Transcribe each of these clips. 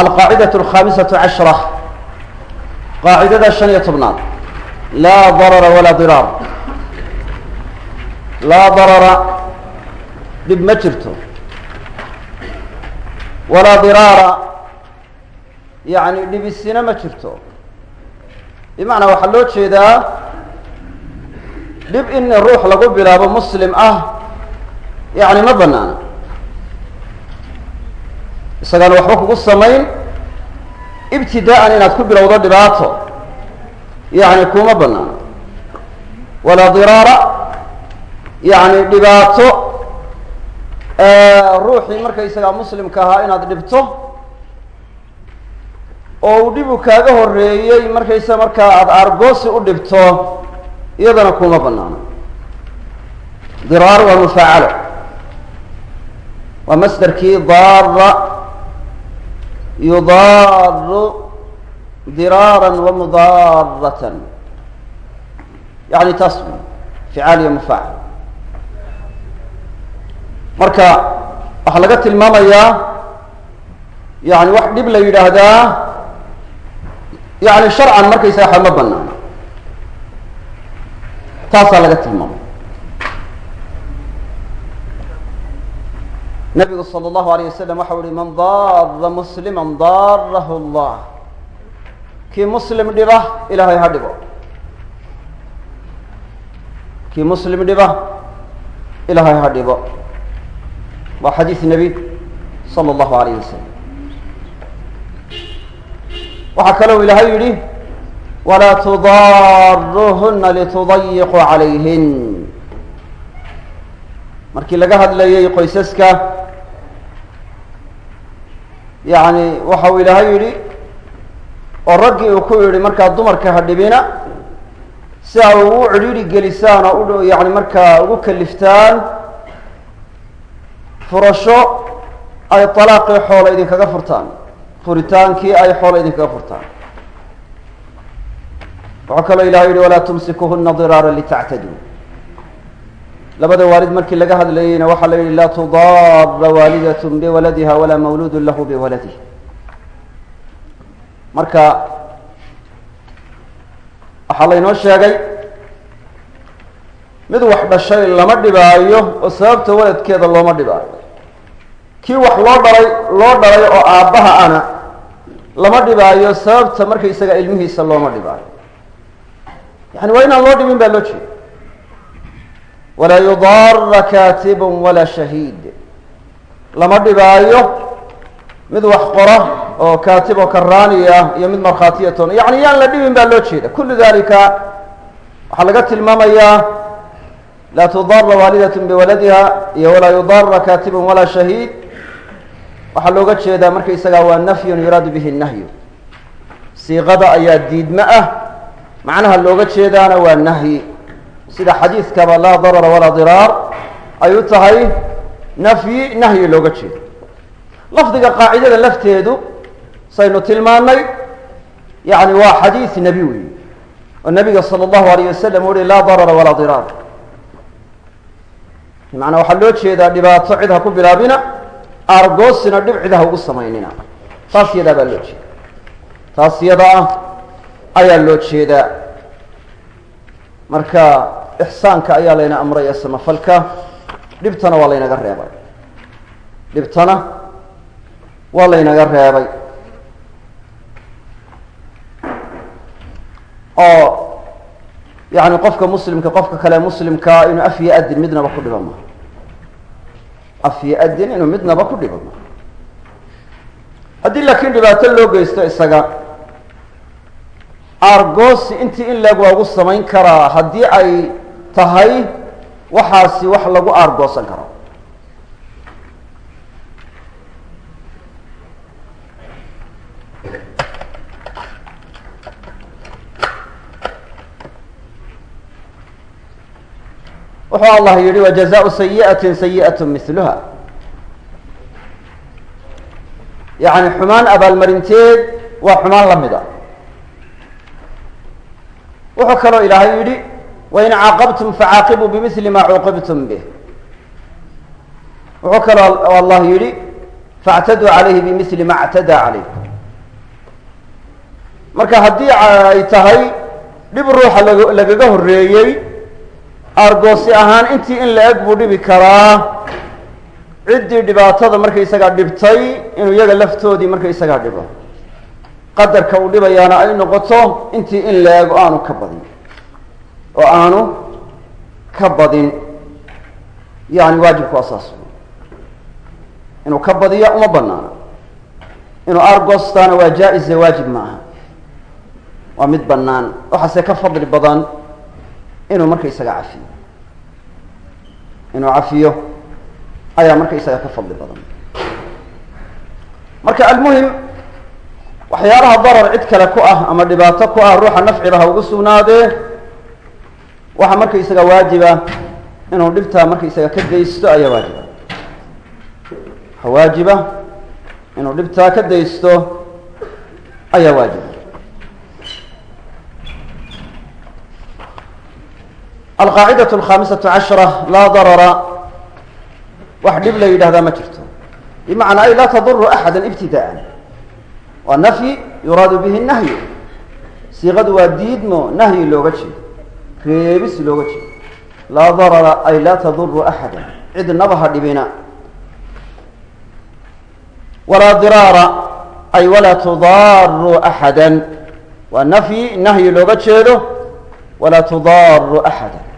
alqaacidaة اlkhaamisatu cashra qaacidada shan iyo tobnaad laa darara walaa diraar laa darara dhib ma jirto walaa diraara yani dhibisina ma jirto bimacnaa waxaa loo jeedaa dhib in ruux lagu bilaabo muslim ah yani ma banaana isagaan waxba kugu samayn. Ibtidaa'an inaad ku bilowdo dhibaato. Yani kuma banaano walaa diraara. Yani dhibaato. Ruuxii markaysagaa muslimka ahaa inaad dhibto. Oo uu dhibu kaaga horeeyey markaysa markaa aada aargoosi u dhibto iyadana kuma banaano diraar waa mufaacalo. Waa masderkii daara yudaaru diraara wamudaaratan yani taas ficaal iyo mufaacil marka waxaa laga tilmaamayaa yani wax dhib la yidhaahdaa yani sharcan markaysaga ma banaano taasaa laga tilmaamaya nabigu sal allahu alayh wasalam waxau ihi man daara musliman daarahu allah. Kii muslim dhiba ilaahay ha dhibo. Kii muslim dhiba ilaahay ha dhibo. Waa xadiis nebi sala allahu alayh wasalam waxaa kalou ilaahay yidhi walaa tudaaruuhuna litudayiquu calayhin markii laga hadlayay qoysaska yani waxa uu ilaahay yidhi oo raggii uu ku yidhi markaa dumarka ha dhibina. Si a ugu cidhiidhi gelisaan oo u yani markaa ugu kaliftaan furasho ay talaaqii xoola idinkaga furtaan. Furitaankii ay xoola idinkaga furtaan. Wuxuu kaloo ilahay yihi walaa tumsikuhuna diraara litactaduu labada waalid markii laga hadlayeyna waxaa la yihi laa tudaara waalidat biwaladiha walaa mawluud lahu biwaladih marka waxaa laynoo sheegay mid wax dhashay lama dhibaayo oo sababta waladkeeda looma dhibaayo. Kii wax loo dhalay loo dhalay oo aabbaha ana lama dhibaayo sababta markaysaga ilmihiisa looma dhibaayo. Yani waa inaan loo dhibin baa loo jeeda walaa yudaara katibun walaa shahiid lama dhibaayo mid wax qora oo kaatib oo karaaniya iyo mid markhaatiyatoon yani yaan la dhibin baa loo jeeda kullu dalika waxaa laga tilmaamayaa laa tudaara waalidat biwaladiha iyo walaa yudaara katibun walaa shahiid waxaa looga jeedaa markaysagaa waa nafyun yuraadu bihi nahyu siiqada ayaa diidmo ah macnaha looga jeedaana waa nahyi sida xadiidkaba laa darara walaa diraar ay u tahay nafyi nahyi looga jeedo. Lafdiga qaacidada lafteedu saynu tilmaanay yani waa xadiid nebi weyi oo nabiga salى اllahu alayh wasalam uhi laa darara walaa diraar. Macanaa waxaa loo jeedaa dhibaato cid ha ku bilaabina aargoosina dhib cid ha ugu samaynina. Taas yadaa baa loo jeeda taas yada ah ayaa loo jeedaa. Marka ixsaanka ayaa layna amray ee samafalka. Dhibtana waa laynaga reebay. Dhibtana waa laynaga reebay. Oo yani qofka muslimka qofka kale muslimkaa inuu af iyo adin midnaba ku dhiba maha af iyo adin inuu midnaba ku dhiba maha haddii laakiin dhibaato loo geysto isaga aargoosi intii in leeg waa ugu samayn karaa haddii ay tahay waxaasi wax lagu aargoosan karo. Wuxuu allah yihi wajazaau sayiati sayiat miluha yani xumaan abaalmarinteed waa xumaan lamida wuxuu kaloo ilaahay yidhi wain caaqabtum facaaqibuu bimili ma cuuqibtum bih wuxuu kaloo allah yidhi faاctaduu calayhi bimili ma اctadaa calaykum marka haddii ay tahay dhib ruuxa lagaga horeeyey argoosi ahaan intii in la eg buu dhibi karaa ciddii dhibaatada markaysagaa dhibtay inuu iyaga laftoodii markaysagaa dhibo qadarka uu dhibayaana ay noqoto intii in la eg oo aanu ka badin oo aanu ka badin yani waajibku waa saas inuu ka badiyo uma banaana inuu argoostaana waa jaa-ize waajib ma aha. Waa mid banaan waxaase ka fadli badan inuu markaysaga cafiyo. Inuu cafiyo ayaa markaysaga ka fadli badan. Marka almuhim waxyaalaha darar cid kale ku ah ama dhibaato ku ah ruuxa nafciba ha ugu sugnaadee waxa marka isaga waajiba inuu dhibtaa marka isaga ka daysto ayaa waajiba. Waxaa waajiba inuu dhibtaa ka daysto ayaa waajiba. Alqaacidaة alkhaamisatu cashra laa darara. Wax dhib la yidhahdaa ma jirto. Bimacnaa ay laa taduru axada ibtidaءan waa nafyi yuraadu bihi nahyu. Siiqadu waa diidmo nahyi looga jeedo reebis looga jeedo. Laa darara ay laa taduru axada. Cidnaba ha dhibina. Walaa diraara ay walaa tudaaru axada waa nafyi nahyi looga jeedo. Walaa tudaaru axada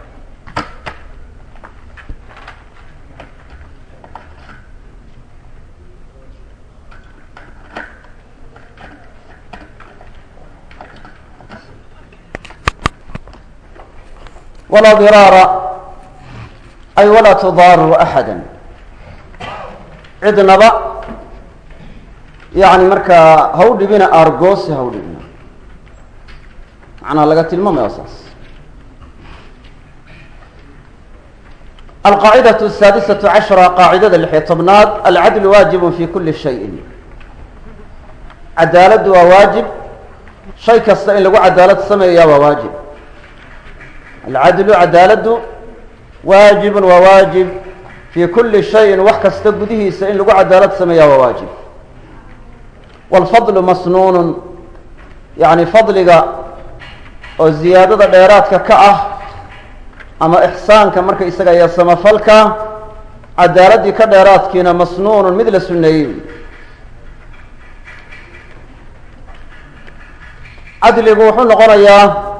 walaa diraara ay walaa tudaaru axada cidnaba yani markaa ha u dhibina aargoose ha u dhibina macnaha laga tilmaamaya saas alqaacidatu asaadisatu cashara qaacidada lixiyo tobnaad alcadlu waajibun fi kuli shayin cadaaladdu waa waajib shay kasta in lagu cadaalad sameeyaa waa waajib alcadlu cadaaladdu waajib waa waajib fi kuli shayin wax kasta gudihiisa in lagu cadaalad sameeyaa waa waajib wاlfadlu masnuun yani fadliga oo ziyaadada dheeraadka ka ah ama ixsaanka marka isaga iyo samafalka cadaaladdii ka dheeraadkiina masnuunun mid la suneeyey cadligu wuxuu noqonayaa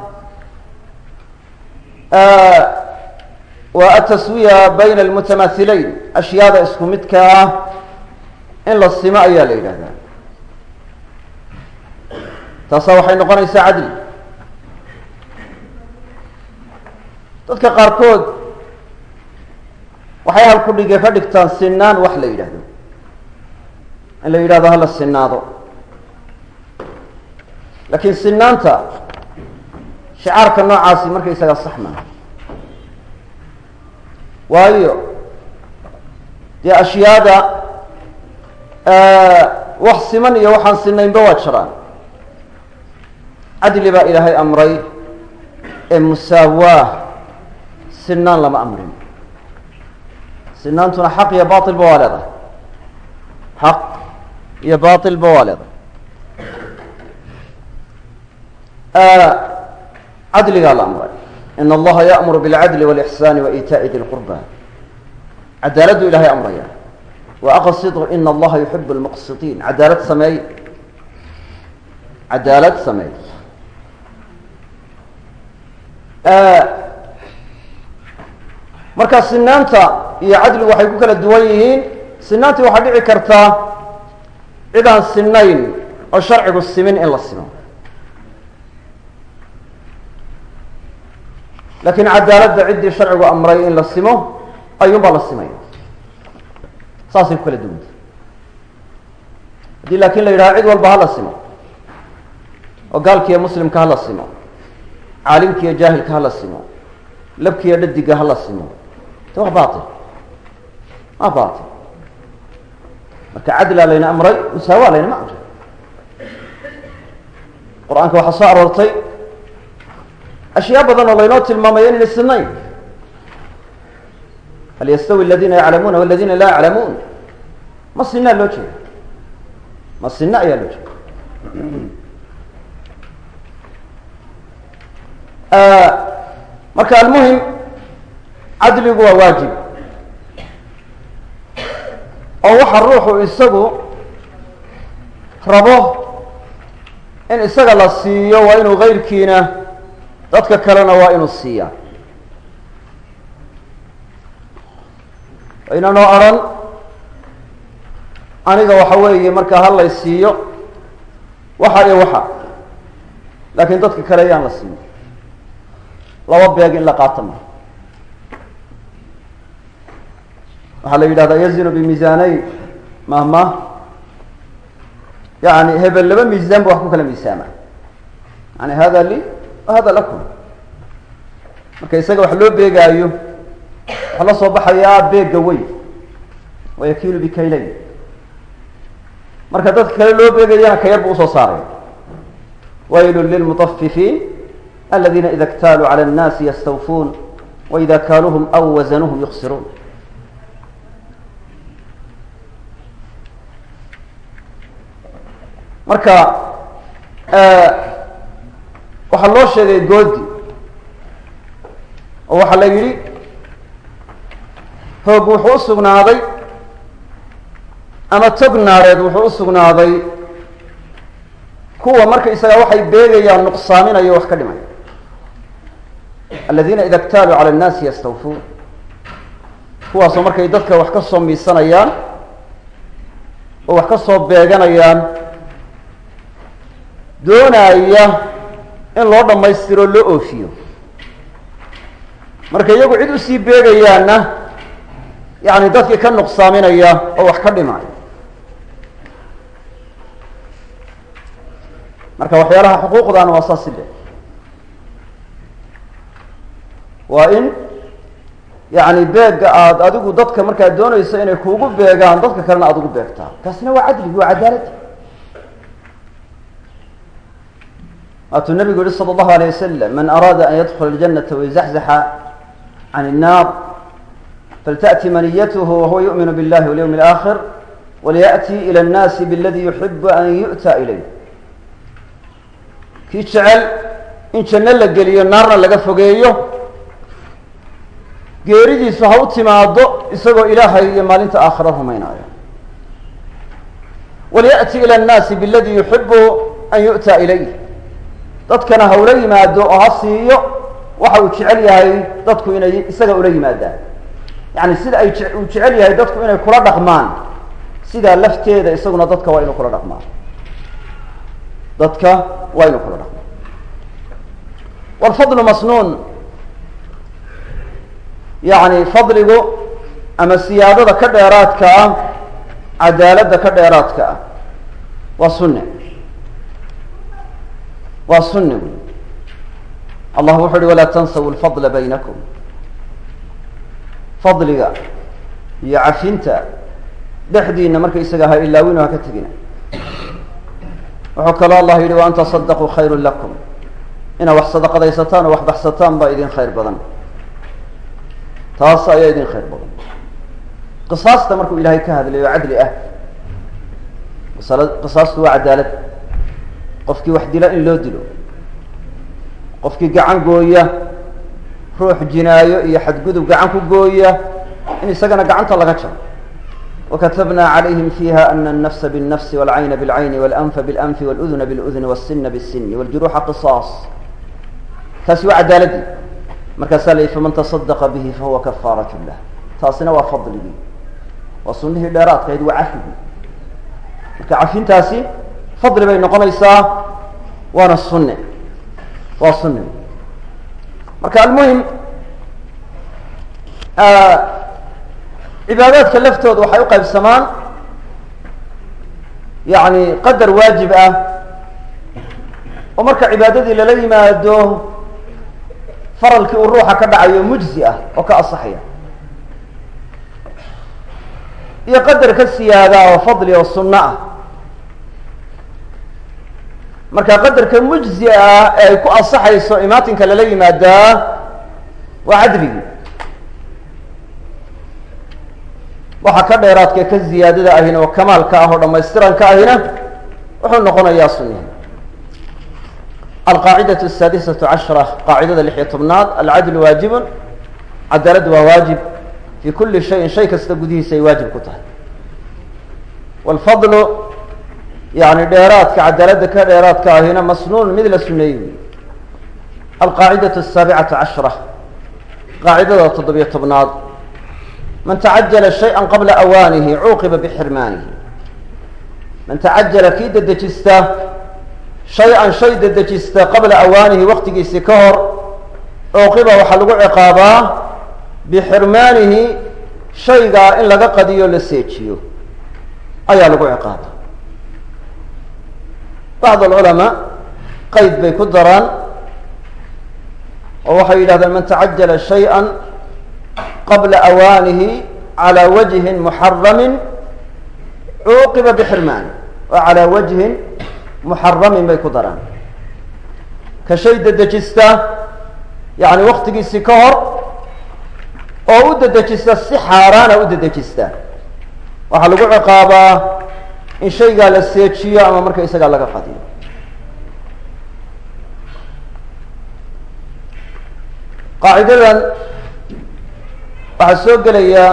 waa ataswiya bayna almutamaahileyn ashyaada isku midka ah in la simo ayaa la yidhahdaa taasaa waxay noqonaysaa cadli dadka qaarkood waxay halku dhige ka dhigtaan sinaan wax la yidhaahdo in la yidhahdo hala sinaado laakiin sinaanta shicaarka noocaasi markaysaga sax maaha waayo dee ashyaada wax siman iyo waxaan sinaynba waa jiraan. Cadli baa ilaahay amray ee musaawaah sinaan lama amrin. Sinaantuna xaq iyo bailba waa leedahay. Xaq iyo bailba waa leedahay cadligaa la amray in allaha ya'muru bilcadli walixsaani wa iitaa'i di lqurba cadaaladdu ilahay amraya wa aqsidu ina allaha yuxibu lmuqsitiin cadaalad sameey cadaalad sameey marka sinaanta iyo cadligu waxay ku kala duwan yihiin sinaantii waxaa dhici kartaa cid aan sinayn oo sharcigu simin in la simo laakiin cadaaladda ciddii sharcigu amray in la simo ayuunbaa la simaya saasay ku kala duwanta haddii laakiin la yidhaha cid walba hala simo oo gaalkiiyo muslimka hala simo caalimkiiyo jaahilka hala simo labkiiyo dhadiga hala simo de waa bail waa bail marka cadlaa layna amray musaawa laynama amray. Qur'aanka waxaa soo aroortay ashyaa badan oo laynoo tilmaamaya inayna sinayn hal yastawi aladiina yaclamuuna waladiina laa yaclamuun ma sinaa loo jeeda ma sina ayaa loo jeeda marka almuhim cadligu waa waajib oo waxa ruuxu isagu rabo in isaga la siiyo waa inuu kayrkiina dadka kalena waa inuu siiyaa. Inanoo odhan aniga waxa weeye markaa halay siiyo waxa iyo waxa. Laakiin dadka kale ayaan la siiyo laba beeg in la qaato ma. Waxaa la yidhahdaa yazinu bimiisaanayn mahma yani hebel laba miisaan ba wax ku kala miisaama yani hada li hada lakum marka isaga wax loo beegaayo waxaa la soo baxayaa beega weyn wayakiilu bikaylayn marka dadka kale loo beegayana kayar buu u soo saaray waylun lilmutafifiin aladiina ida ktaaluu cala annaasi yastawfuun waida kaaluuhum aw wasanuuhum yuksiruun marka waxaa loo sheegay goodi oo waxaa la yidhi hoog wuxuu usugnaaday ama tog naareed wuxuu usugnaaday kuwa marka isaga waxay beegayaan nuqsaaminayo wax ka dhimay. Aladiina ida ktaaluu cala annaasi yastawfuun. Kuwaasoo markay dadka wax ka soo miisanayaan oo wax ka soo beeganayaan doonaaya in loo dhammaystiro loo oofiyo. Marka iyagu cid u sii beegayaanna yani dadkii ka nuqsaaminaya oo wax ka dhimaya. Marka waxyaalaha xuquuqdaana waa saasi le waa in yani beega aada adigu dadka markaad doonayso inay kuugu beegaan dadka kalena aada ugu beegtaa. Taasina waa cadligi waa cadaaladi waatuu nabigu yihi sala allahu alay wasalam man araada an yadkula aljanata wayzaxzaxa can innaar falta'ti maniyatuhu wahuwa yu'minu billahi walyawmi alaakhir walyaأti ila annaasi biladii yuxibu an yu'ta ilayh. Kii jecel in janno la geliyo naarna laga fogeeyo geeridiisu ha u timaado isagoo ilaahay iyo maalinta aakhira rumaynayo walya'ti ila annaasi biladii yuxibu an yu'ta ilayh dadkana ha ula yimaado oo ha siiyo waxa uu jecel yahay dadku inay isaga ula yimaadaan. Yani sida ay uu jecel yahay dadku inay kula dhaqmaan sidaa lafteeda isaguna dadka waa inuu kula dhaqmaan. Dadka waa inuu kula dhaqmaan. Wlfadlu masnuun. Yani fadligu ama siyaadada ka dheeraadka ah cadaaladda ka dheeraadka ah waa sunne waa sunni wy allah wuxu uhi walaa tansaw lfadla baynakum. Fadliga iyo cafinta dhexdiina markaysaga ha ilaawino ha ka tegina. Wuxuu kaloo allah yihi wa an tasadaquu khayru lakum. Inaad wax sadaqadaysataan oo wax baxsataan baa idin khayr badan. Taas ayaa idin khayr badan. Qisaasta markuu ilaahay ka hadlay oo cadli ah qisaastu waa cadaalad qofkii wax dila in loo dilo qofkii gacan gooya ruux jinaayo iyo xadgudub gacan ku gooya in isagana gacanta laga jaro wakatabna calayhim fiha ana الnafsa bالnafsi wاlcayna bاlcayni wاlanfa bاlanfi wاluduna bاluduni wالsina bالsini wاljuruxa qisaas taasi waa cadaaladii markaasaa la faman taصadaqa bihi fahuwa kafaarat lah taasina waa fadligii waa sunihii dheeraadkayd waa cafigii marka cafintaasi fadli bay noqonaysaa waana sunne waa sunne marka almuhim cibaadaadka laftooda waxay u qaybsamaan yani qadar waajib ah oo marka cibaadadii lala yimaado faralkii uu ruuxa ka dhacayo mujzi ah oo ka asaxaya. Iyo qadar ka siyaada oo fadli oo sunno ah marka qadarka mujzi ah ee ay ku ansaxayso imaatinka lala yimaadaa waa cadligii waxa ka dheeraadka ka ziyaadada ahina oo kamaalka ah oo dhamaystiranka ahina wuxuu noqonayaa sunihii alqaacida asaadisatu cashara qaacidada lixiyo tobnaad alcadlu waajibun cadaalad waa waajib. Fi kuli shayin shay kasta gudihiisa ay waajib ku tahay. Wlfadlu yani dheeraadka cadaalada ka dheeraadka ahina masnuun mid la suneeyey alqaacida asaabicata cashra qaacidada toddobiyo tobnaad man tacajala shayan qabla awaanihi cuuqiba bixirmaanihi man tacajala kii dedejista shayan shay dedejista qabla awaanihi waktigiisii ka hor cuuqiba waxaa lagu ciqaabaa bixirmaanihi shaygaa in laga qadiyo la seejiyo ayaa lagu ciqaaba bacd alculamaa qeyd bay ku daraan oo waxay yidhahdeen man tacajala shayئa qabla awaanihi calى wajhin muxaramin cuuqiba bixirmaani oo calaa wajhin muxaramin bay ku daraan ka shay dedejista yani waktigiisi ka hor oo u dedejista si xaaraana u dedejista waxaa lagu ciqaabaa in shaygaa la seejiyo ama marka isagaa laga qadiyo qaacidadan waxaa soo gelaya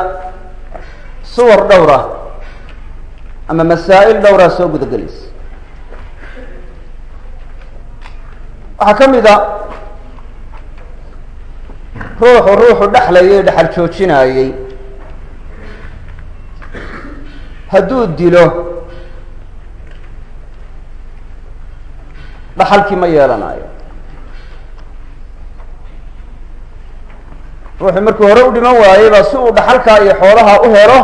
suwar dhowra ama masaa'il dhowraa soo guda gelaysa waxaa ka mid a ruuxu ruuxu dhexlayay dhexal joojinaayey hadduu dilo dhaxalkii ma yeelanayo ruuxii markuu hore u dhiman waayey baa si uu dhaxalkaa iyo xoolaha u helo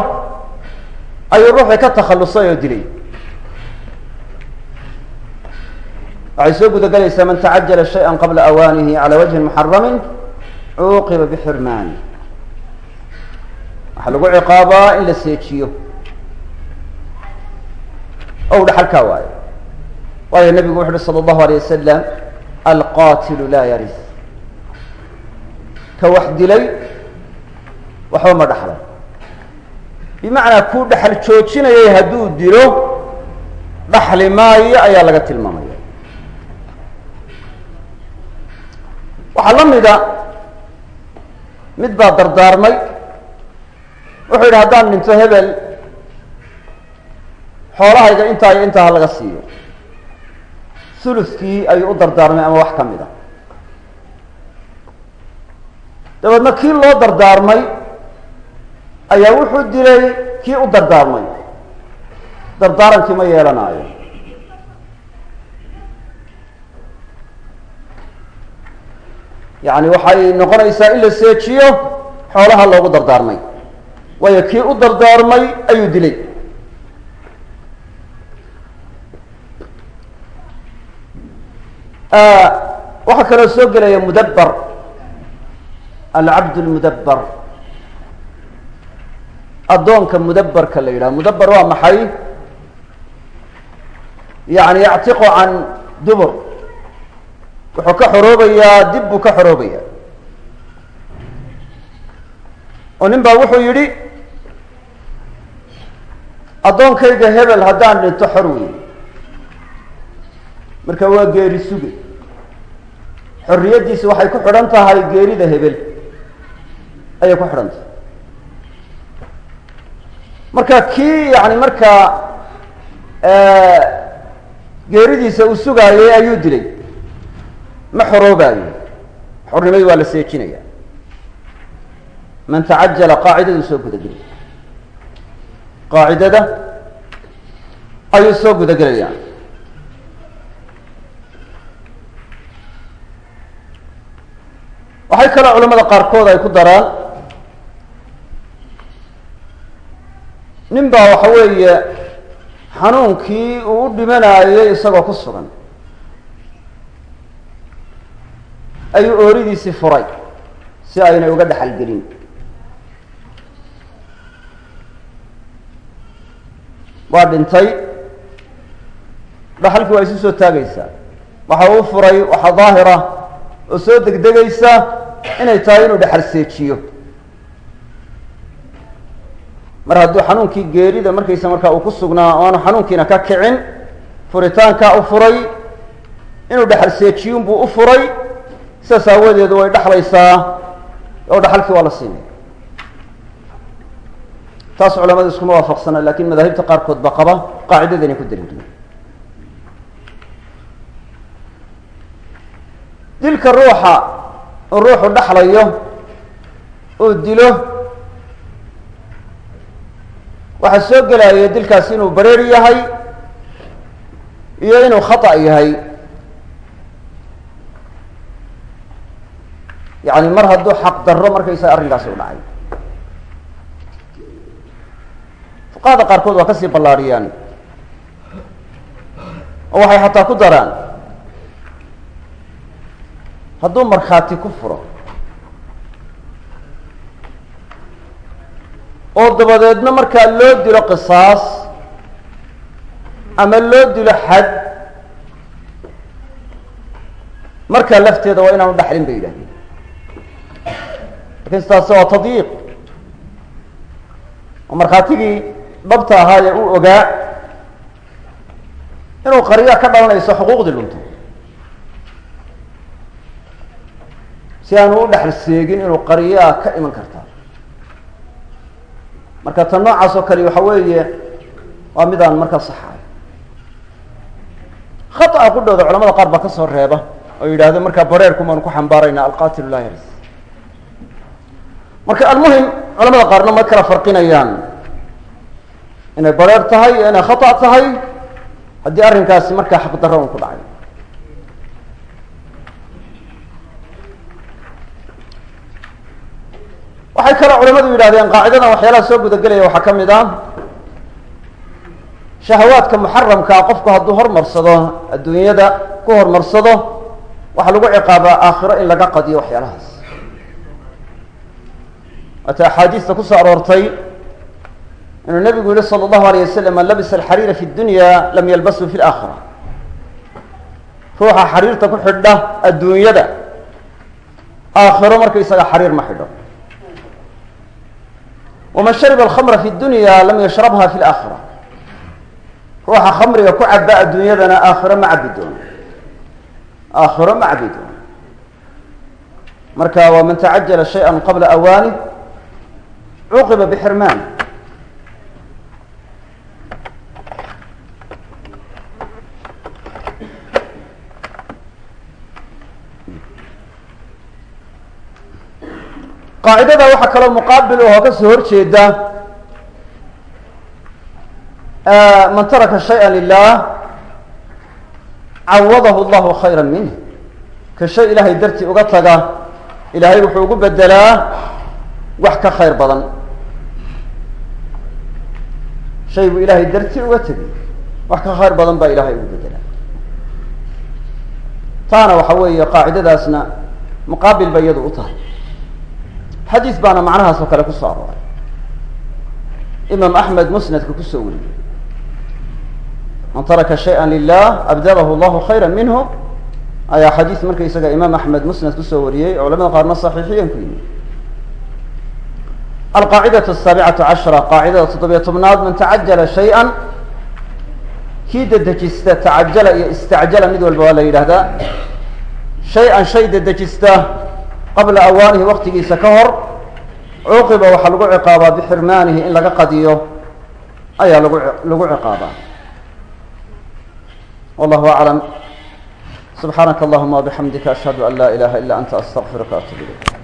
ayuu ruuxii ka takhallusay oo dilay. Waxay soo guda gelaysaa man tacajala shayئa qabla awaanihi calى wajhin muxaramin cuuqiba bixirmaani waxaa lagu ciqaabaa in la seejiyo. Ou dhaxalkaa waayo waayo nabigu wuxu uhi sala allahu alay wasalam alqaatilu laa yaris. Ka wax dilay waxba ma dhexlo bimacnaa kuu dhexal joojinayay hadduu dilo dhaxli maayo ayaa laga tilmaamaya. Waxaa la mida mid baa dardaarmay wuxuu yidhi haddaan dhinto hebel xoolahayga intaa iyo intaa ha laga siiyo thuluskii ayuu u dardaarmay ama wax ka mid a dabeedna kii loo dardaarmay ayaa wuxuu dilay kii u dardaarmay. Dardaarankii ma yeelanaayo. Yacni waxay noqonaysaa in la seejiyo xoolaha loogu dardaarmay. Waayo kii u dardaarmay ayuu dilay waxaa kaloo soo gelaya mudabber alcabd lmudabber addoonka mudabberka la yidhaha. Mudabber waa maxay? Yani yactiqu can dubur. Wuxuu ka xoroobayaa dib buu ka xoroobaya oo nin baa wuxuu yidhi addoonkayga hebel haddaan dhinto xor wey marka waa geeri suge xorriyaddiisi waxay ku xidhan tahay geerida hebel. Ayay ku xidhan tahay. Marka kii yani markaa geeridiisa uu sugaayay ayuu dilay. Ma xoroobaayo. Xornimadii waa la seejinaya. Man tacajala qaacidaduu soo gudagelay qaacidada ayuu soo gudagelaya waxay kaloo culamada qaarkood ay ku daraan nin baa waxa weeye xanuunkii uu u dhimanaayay isagoo ku sugan. Ayuu ooridiisii furay si aynay uga dhaxal gelin. Waa dhintay. Dhaxalkii waa isu soo taagaysaa. Waxa uu furay waxaa daahira oo soo degdegaysa inay tahay inuu dhexal seejiyo. Mar hadduu xanuunkii geerida markaysa markaa uu ku sugnaa oo xanuunkiina ka kicin furitaankaa u furay inuu dhexal seejiyunbuu u furay sidaas aawadeedu way dhexlaysaa oo dhaxalkii waa la siinaya taas culamadu iskuma waafaqsana laakiin madaahibta qaarkood ba qaba qaacidada inay ku daliiliyen dilka ruuxa uu ruuxu dhexlayo uu dilo waxaa soo gelaya dilkaasi inuu bareer yahay iyo inuu khata yahay. Yani mar hadduu xaq darro markaysaga arrinkaasi u dhacay. Fuqahada qaarkood waa ka sii ballaadhiyaan oo waxay xataa ku daraan hadduu markhaati ku furo oo dabadeedna markaa loo dilo qisaas ama loo dilo xad markaa lafteeda waa inaanu dhaxlin bay yidhahdeen. Lakin sidaas waa tadyiiq. Oo markhaatigii dhabta ahaa ee uu ogaa inuu qariya ka dhalanayso xuquuqdii lunto si aanu u dhexal seegin inuu qariyaa ka iman kartaa marka tan noocaas oo kale waxa weeye waa midaan markaa saxaay khata'a qudhooda culamada qaar baa ka soo reeba oo yidhaahdo markaa bareerku maanu ku xambaarayna alqatilu laa yaris marka almuhim culamada qaarna ma kala farqinayaan. Inay bareer tahay iyo inay khata' tahay haddii arrinkaasi markaa xaqdarro un ku dhacay waxay kaloo culimadu yidhahdeen qaacidadan waxyaalaha soo gudagelaya waxaa ka mid ah shahawaadka muxaramkaa qofku hadduu hormarsado adduunyada ku horumarsado waxaa lagu ciqaabaa aakhiro in laga qadiyo waxyaalahaas. Waata axaadiista ku soo aroortay inuu nabigu yihi sala allahu alayh wasalam man labisa alxariira fi dunya lam yalbasu fi laakhira ruuxa xariirta ku xidha adduunyada aakhiro markaysaga xariir ma xidho waman shariba alkhamra fi dunya lam yashrabha fi laakhira ruuxa khamriga ku caba adduunyadana aakhiro ma cabi doono aakhiro ma cabi doono marka waman tacajala shayئa qabla awaani cuqiba bxirmaan qaacidada waxaa kaloo muqaabil oo ka soo horjeeda man taraka shayئa lilah cawadahu اllahu khayra minh ka shay ilaahay dartii uga taga ilaahay wuxuu ugu bedelaa wax ka khayr badan. Shay buu ilaahay dartii uga tegay wax ka khayr badan baa ilaahay ugu bedelaa taana waxa weeye qaacidadaasna muqaabil bay iyadu u tahay xadiis baana macnahaas oo kale ku soo arooray. Imaam axmed musnadka ku soo wariyey. Man taraka shaya lilah abdadahu allahu khayra minhu ayaa xadiis marka isaga imaam axmed musnad ku soo wariyey culamada qaarna saxiixiyan ku yimi alqaacidatu asaabicatu cashara qaacidada toddobiya tobnaad man tacajala shayئa kii dedejista tacajala iyo istacjala mid walba waa la yidhaahdaa shay-an shay dedejista qabla awaanihi waktigiisa ka hor cuqiba waxaa lagu ciqaabaa bixirmaanihi in laga qadiyo ayaa lagu lagu ciqaabaa. Wallahu aclam subxaanaka allahuma wabixamdika ashhadu an laa ilaha ila anta astaqfiruka atub ilayk